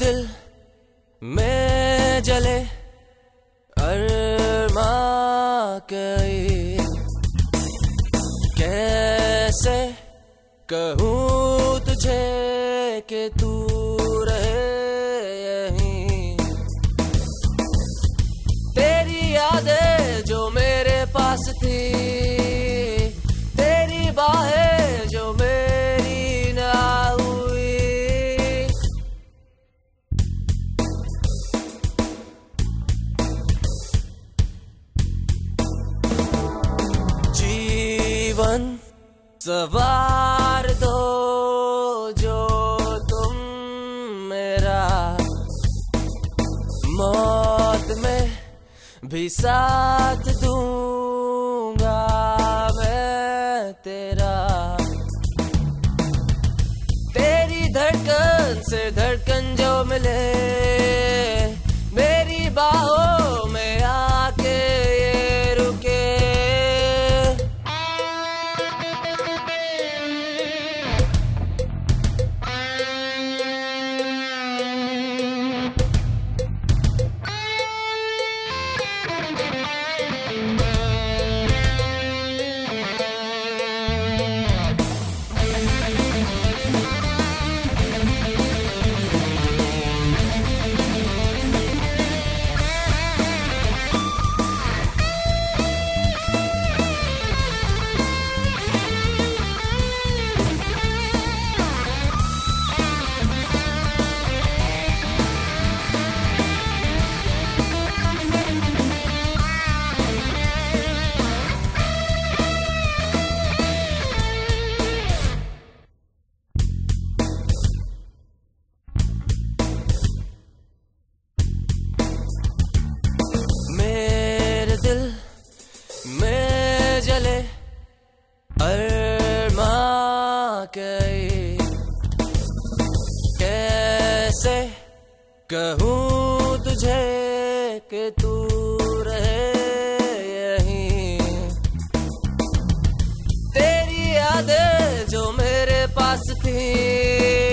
دل میں جلے ارما کئی۔ کیسے کہوں تجھے کہ تو جیون سوار دو جو تم میرا موت میں بھی ساتھ دوں گا میں تیرا تیری دھڑکن سے دھڑکن جو ملے گئی کیسے کہوں تجھے کہ تو رہے یہیں تیری یادیں جو میرے پاس تھی